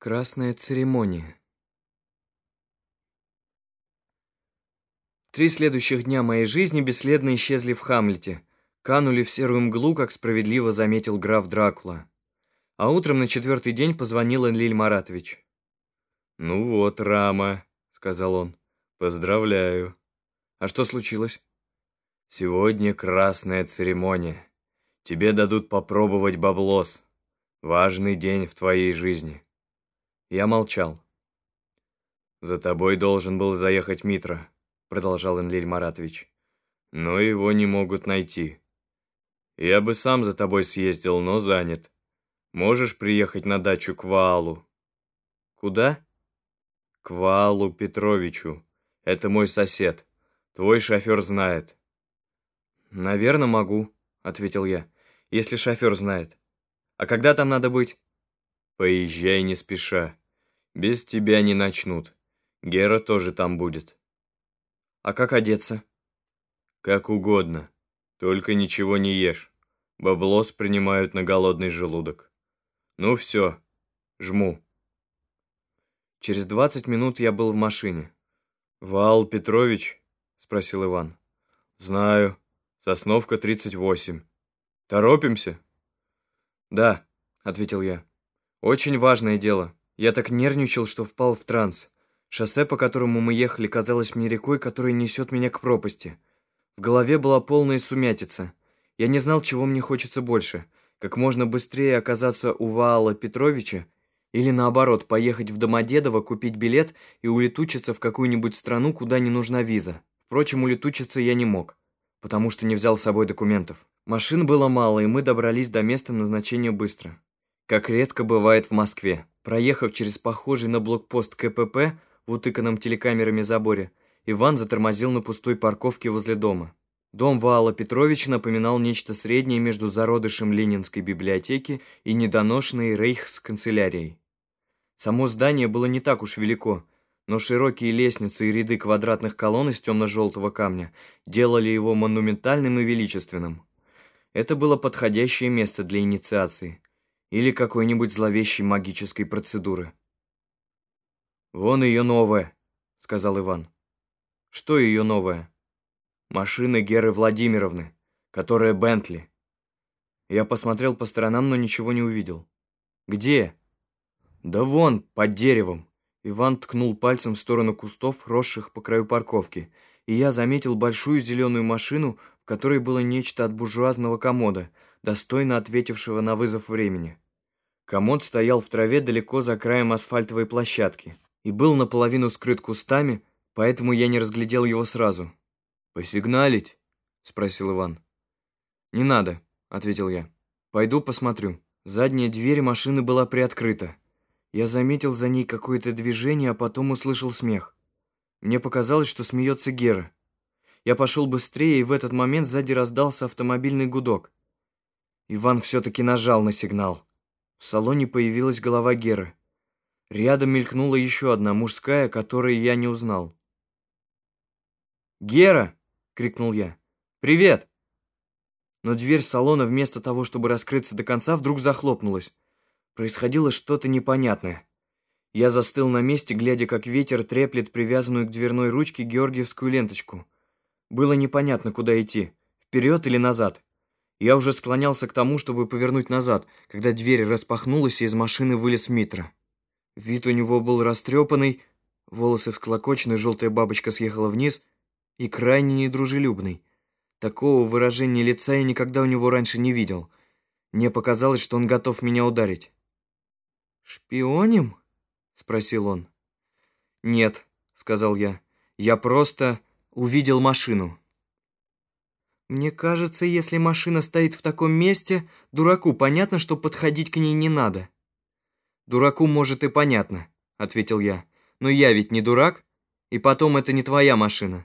Красная церемония. Три следующих дня моей жизни бесследно исчезли в Хамлете, канули в серую мглу, как справедливо заметил граф Дракула. А утром на четвертый день позвонил Энлиль Маратович. «Ну вот, Рама», — сказал он, — «поздравляю». «А что случилось?» «Сегодня красная церемония. Тебе дадут попробовать баблос. Важный день в твоей жизни». Я молчал. «За тобой должен был заехать Митра», — продолжал Энлиль Маратович. «Но его не могут найти. Я бы сам за тобой съездил, но занят. Можешь приехать на дачу к Ваалу?» «Куда?» «К Ваалу Петровичу. Это мой сосед. Твой шофер знает». «Наверное, могу», — ответил я, — «если шофер знает. А когда там надо быть?» «Поезжай не спеша. Без тебя не начнут. Гера тоже там будет». «А как одеться?» «Как угодно. Только ничего не ешь. Баблос принимают на голодный желудок. Ну все, жму». Через двадцать минут я был в машине. «Вал Петрович?» — спросил Иван. «Знаю. Сосновка, 38. Торопимся?» «Да», — ответил я. «Очень важное дело. Я так нервничал, что впал в транс. Шоссе, по которому мы ехали, казалось мне рекой, которая несет меня к пропасти. В голове была полная сумятица. Я не знал, чего мне хочется больше. Как можно быстрее оказаться у Ваала Петровича или наоборот, поехать в Домодедово, купить билет и улетучиться в какую-нибудь страну, куда не нужна виза. Впрочем, улетучиться я не мог, потому что не взял с собой документов. Машин было мало, и мы добрались до места назначения быстро как редко бывает в Москве. Проехав через похожий на блокпост КПП в утыканном телекамерами заборе, Иван затормозил на пустой парковке возле дома. Дом Ваала Петровича напоминал нечто среднее между зародышем Ленинской библиотеки и недоношенной рейхсканцелярией. Само здание было не так уж велико, но широкие лестницы и ряды квадратных колонн из темно-желтого камня делали его монументальным и величественным. Это было подходящее место для инициации – или какой-нибудь зловещей магической процедуры. «Вон ее новая», — сказал Иван. «Что ее новая?» «Машина Геры Владимировны, которая Бентли». Я посмотрел по сторонам, но ничего не увидел. «Где?» «Да вон, под деревом». Иван ткнул пальцем в сторону кустов, росших по краю парковки, и я заметил большую зеленую машину, в которой было нечто от буржуазного комода — достойно ответившего на вызов времени. Комод стоял в траве далеко за краем асфальтовой площадки и был наполовину скрыт кустами, поэтому я не разглядел его сразу. «Посигналить?» — спросил Иван. «Не надо», — ответил я. «Пойду посмотрю». Задняя дверь машины была приоткрыта. Я заметил за ней какое-то движение, а потом услышал смех. Мне показалось, что смеется Гера. Я пошел быстрее, и в этот момент сзади раздался автомобильный гудок. Иван все-таки нажал на сигнал. В салоне появилась голова Геры. Рядом мелькнула еще одна, мужская, которую я не узнал. «Гера!» — крикнул я. «Привет!» Но дверь салона вместо того, чтобы раскрыться до конца, вдруг захлопнулась. Происходило что-то непонятное. Я застыл на месте, глядя, как ветер треплет привязанную к дверной ручке георгиевскую ленточку. Было непонятно, куда идти, вперед или назад. Я уже склонялся к тому, чтобы повернуть назад, когда дверь распахнулась, и из машины вылез Митра. Вид у него был растрепанный, волосы всклокочены, желтая бабочка съехала вниз, и крайне недружелюбный. Такого выражения лица я никогда у него раньше не видел. Мне показалось, что он готов меня ударить. «Шпионим?» — спросил он. «Нет», — сказал я. «Я просто увидел машину». Мне кажется, если машина стоит в таком месте, дураку понятно, что подходить к ней не надо. Дураку, может, и понятно, ответил я. Но я ведь не дурак, и потом это не твоя машина.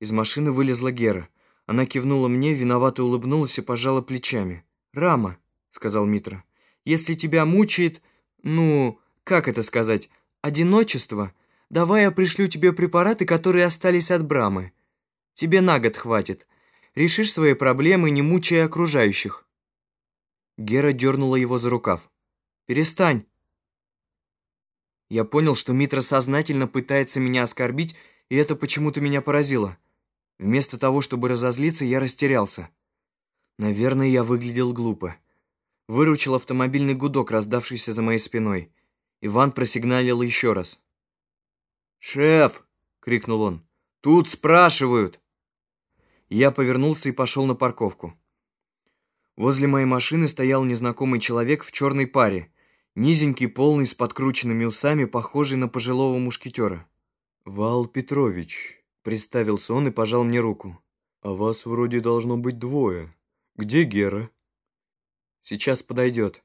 Из машины вылезла Гера. Она кивнула мне, виновато улыбнулась и пожала плечами. «Рама», — сказал Митра, — «если тебя мучает, ну, как это сказать, одиночество, давай я пришлю тебе препараты, которые остались от Брамы. Тебе на год хватит. Решишь свои проблемы, не мучая окружающих». Гера дернула его за рукав. «Перестань». Я понял, что Митра сознательно пытается меня оскорбить, и это почему-то меня поразило. Вместо того, чтобы разозлиться, я растерялся. Наверное, я выглядел глупо. Выручил автомобильный гудок, раздавшийся за моей спиной. Иван просигналил еще раз. «Шеф!» — крикнул он. «Тут спрашивают!» Я повернулся и пошел на парковку. Возле моей машины стоял незнакомый человек в черной паре, низенький, полный, с подкрученными усами, похожий на пожилого мушкетера. «Вал Петрович», — представился он и пожал мне руку. «А вас вроде должно быть двое. Где Гера?» «Сейчас подойдет».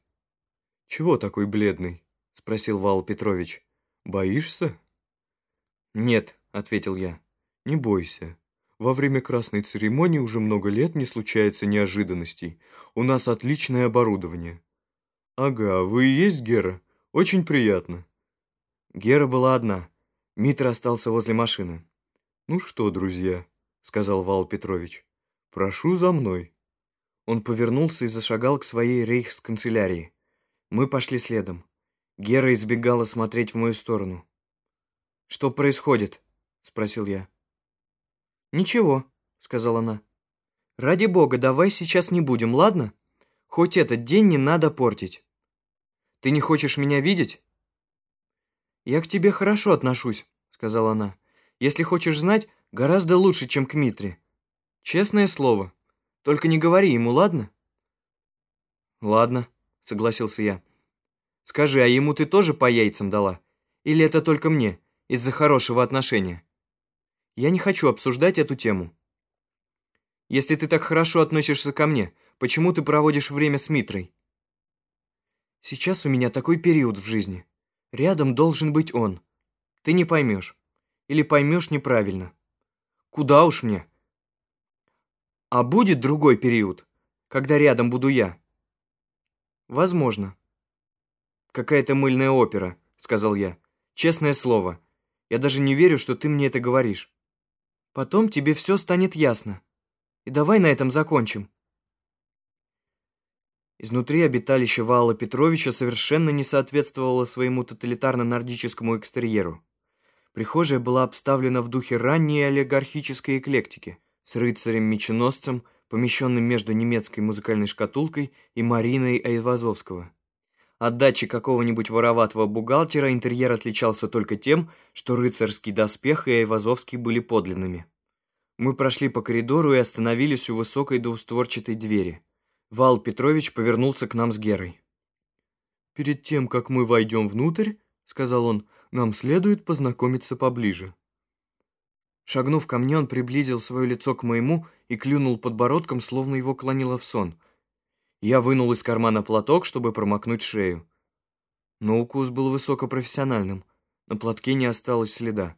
«Чего такой бледный?» — спросил Вал Петрович. «Боишься?» «Нет», — ответил я. «Не бойся. Во время красной церемонии уже много лет не случается неожиданностей. У нас отличное оборудование». «Ага, вы и есть Гера? Очень приятно». Гера была одна. Митра остался возле машины. «Ну что, друзья», — сказал Вал Петрович, — «прошу за мной». Он повернулся и зашагал к своей рейхсканцелярии. Мы пошли следом. Гера избегала смотреть в мою сторону. «Что происходит?» — спросил я. «Ничего», — сказала она. «Ради бога, давай сейчас не будем, ладно? Хоть этот день не надо портить. Ты не хочешь меня видеть?» «Я к тебе хорошо отношусь», — сказала она. «Если хочешь знать, гораздо лучше, чем к Митре. Честное слово. Только не говори ему, ладно?» «Ладно», — согласился я. «Скажи, а ему ты тоже по яйцам дала? Или это только мне, из-за хорошего отношения?» «Я не хочу обсуждать эту тему». «Если ты так хорошо относишься ко мне, почему ты проводишь время с Митрой?» «Сейчас у меня такой период в жизни. Рядом должен быть он. Ты не поймешь. Или поймешь неправильно. Куда уж мне? А будет другой период, когда рядом буду я? Возможно. Какая-то мыльная опера, сказал я. Честное слово. Я даже не верю, что ты мне это говоришь. Потом тебе все станет ясно. И давай на этом закончим. Изнутри обиталище Вала Петровича совершенно не соответствовало своему тоталитарно-нордическому экстерьеру. Прихожая была обставлена в духе ранней олигархической эклектики, с рыцарем-меченосцем, помещенным между немецкой музыкальной шкатулкой и Мариной Айвазовского. От дачи какого-нибудь вороватого бухгалтера интерьер отличался только тем, что рыцарский доспех и Айвазовский были подлинными. Мы прошли по коридору и остановились у высокой двустворчатой двери – Вал Петрович повернулся к нам с Герой. «Перед тем, как мы войдем внутрь, — сказал он, — нам следует познакомиться поближе». Шагнув ко мне, он приблизил свое лицо к моему и клюнул подбородком, словно его клонило в сон. Я вынул из кармана платок, чтобы промокнуть шею. Но укус был высокопрофессиональным, на платке не осталось следа.